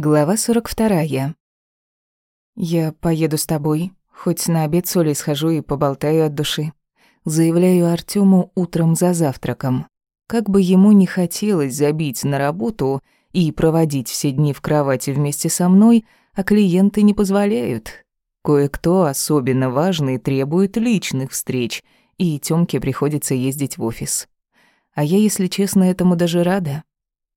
Глава 42. «Я поеду с тобой, хоть на обед с Олей схожу и поболтаю от души», заявляю Артёму утром за завтраком. Как бы ему не хотелось забить на работу и проводить все дни в кровати вместе со мной, а клиенты не позволяют. Кое-кто, особенно важный, требует личных встреч, и Тёмке приходится ездить в офис. А я, если честно, этому даже рада.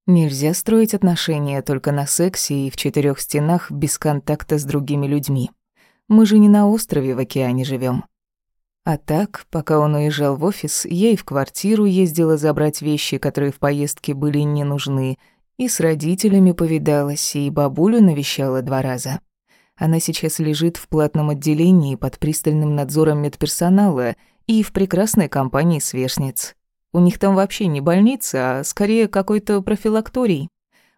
Нельзя строить отношения только на сексе и в четырех стенах без контакта с другими людьми. Мы же не на острове в океане живем. А так, пока он уезжал в офис, я и в квартиру ездила забрать вещи, которые в поездке были не нужны, и с родителями повидалась, и бабулю навещала два раза. Она сейчас лежит в платном отделении под пристальным надзором медперсонала и в прекрасной компании сверстниц. У них там вообще не больница, а скорее какой-то профилакторий.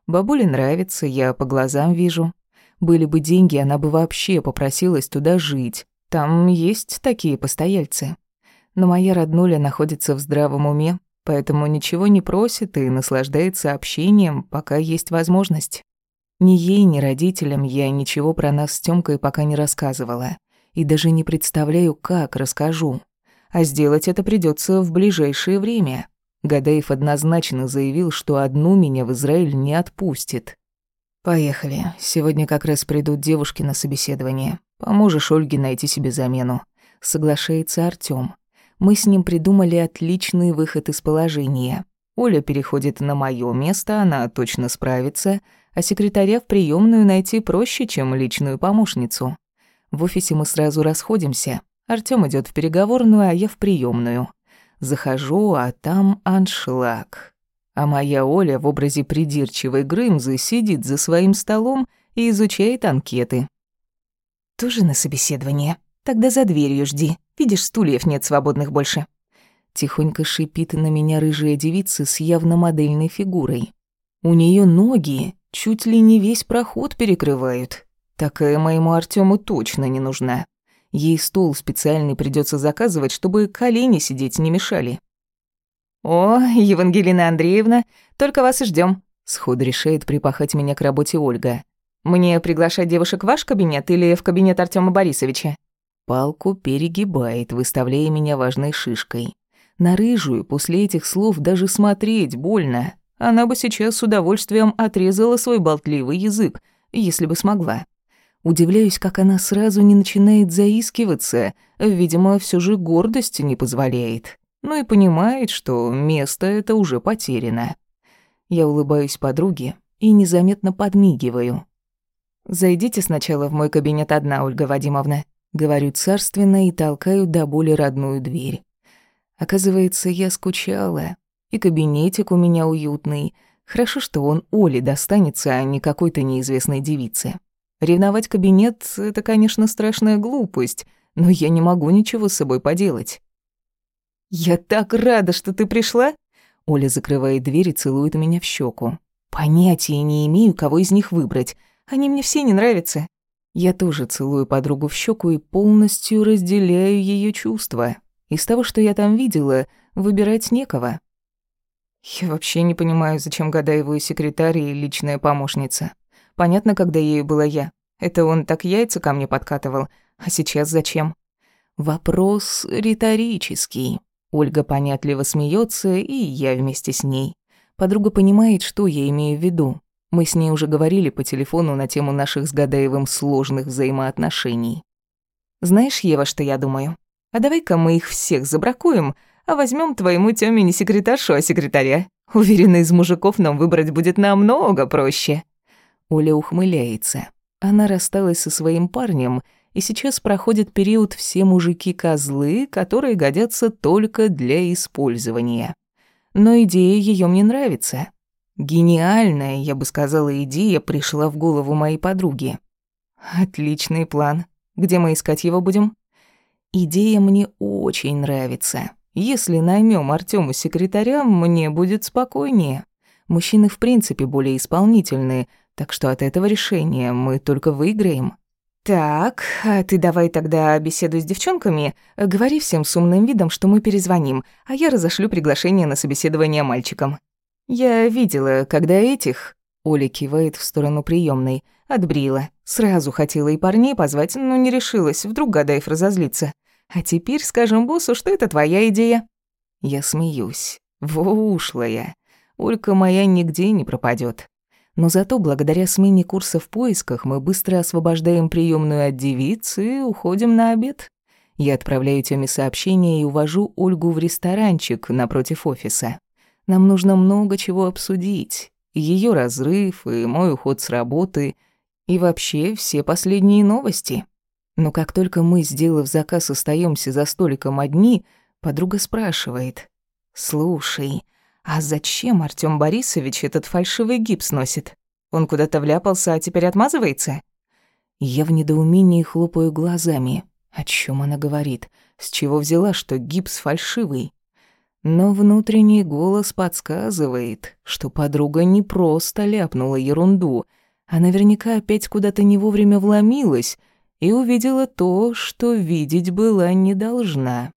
Бабуле нравится, я по глазам вижу. Были бы деньги, она бы вообще попросилась туда жить. Там есть такие постояльцы. Но моя роднуля находится в здравом уме, поэтому ничего не просит и наслаждается общением, пока есть возможность. Ни ей, ни родителям я ничего про нас с Тёмкой пока не рассказывала. И даже не представляю, как расскажу а сделать это придется в ближайшее время. Гадаев однозначно заявил, что одну меня в Израиль не отпустит. «Поехали. Сегодня как раз придут девушки на собеседование. Поможешь Ольге найти себе замену». Соглашается Артём. Мы с ним придумали отличный выход из положения. Оля переходит на моё место, она точно справится, а секретаря в приёмную найти проще, чем личную помощницу. В офисе мы сразу расходимся. Артём идёт в переговорную, а я в приёмную. Захожу, а там аншлаг. А моя Оля в образе придирчивой Грымзы сидит за своим столом и изучает анкеты. «Тоже на собеседование? Тогда за дверью жди. Видишь, стульев нет свободных больше». Тихонько шипит на меня рыжая девица с явно модельной фигурой. У неё ноги чуть ли не весь проход перекрывают. Такая моему Артёму точно не нужна. Ей стол специальный придется заказывать, чтобы колени сидеть не мешали. «О, Евангелина Андреевна, только вас и ждем. сходу решает припахать меня к работе Ольга. «Мне приглашать девушек в ваш кабинет или в кабинет Артема Борисовича?» Палку перегибает, выставляя меня важной шишкой. На рыжую после этих слов даже смотреть больно. Она бы сейчас с удовольствием отрезала свой болтливый язык, если бы смогла. Удивляюсь, как она сразу не начинает заискиваться, видимо, все же гордость не позволяет. Ну и понимает, что место это уже потеряно. Я улыбаюсь подруге и незаметно подмигиваю. «Зайдите сначала в мой кабинет одна, Ольга Вадимовна», говорю царственно и толкаю до боли родную дверь. Оказывается, я скучала, и кабинетик у меня уютный. Хорошо, что он Оле достанется, а не какой-то неизвестной девице. Ревновать кабинет — это, конечно, страшная глупость, но я не могу ничего с собой поделать. «Я так рада, что ты пришла!» Оля закрывает дверь и целует меня в щеку. «Понятия не имею, кого из них выбрать. Они мне все не нравятся». Я тоже целую подругу в щеку и полностью разделяю ее чувства. Из того, что я там видела, выбирать некого. Я вообще не понимаю, зачем Гадаеву секретарь и личная помощница. Понятно, когда ею была я. Это он так яйца ко мне подкатывал. А сейчас зачем? Вопрос риторический. Ольга понятливо смеется, и я вместе с ней. Подруга понимает, что я имею в виду. Мы с ней уже говорили по телефону на тему наших с Гадаевым сложных взаимоотношений. Знаешь, Ева, что я думаю? А давай-ка мы их всех забракуем, а возьмем твоему Тёме не секретаршу, а секретаря. Уверена, из мужиков нам выбрать будет намного проще. Оля ухмыляется. Она рассталась со своим парнем, и сейчас проходит период «все мужики-козлы», которые годятся только для использования. Но идея ее мне нравится. Гениальная, я бы сказала, идея пришла в голову моей подруги. Отличный план. Где мы искать его будем? Идея мне очень нравится. Если наймем Артему секретаря, мне будет спокойнее. Мужчины в принципе более исполнительные, так что от этого решения мы только выиграем. Так, а ты давай тогда беседуй с девчонками, говори всем с умным видом, что мы перезвоним, а я разошлю приглашение на собеседование мальчикам. Я видела, когда этих... Оля кивает в сторону приемной. Отбрила. Сразу хотела и парней позвать, но не решилась, вдруг Гадаев разозлится. А теперь скажем боссу, что это твоя идея. Я смеюсь. Во ушлая. Олька моя нигде не пропадет. Но зато благодаря смене курса в поисках мы быстро освобождаем приемную от девиц и уходим на обед. Я отправляю Тёме сообщение и увожу Ольгу в ресторанчик напротив офиса. Нам нужно много чего обсудить. Ее разрыв и мой уход с работы, и вообще все последние новости. Но как только мы, сделав заказ, остаемся за столиком одни, подруга спрашивает. «Слушай, а зачем Артём Борисович этот фальшивый гипс носит? Он куда-то вляпался, а теперь отмазывается?» Я в недоумении хлопаю глазами. О чем она говорит? С чего взяла, что гипс фальшивый? Но внутренний голос подсказывает, что подруга не просто ляпнула ерунду, а наверняка опять куда-то не вовремя вломилась и увидела то, что видеть была не должна.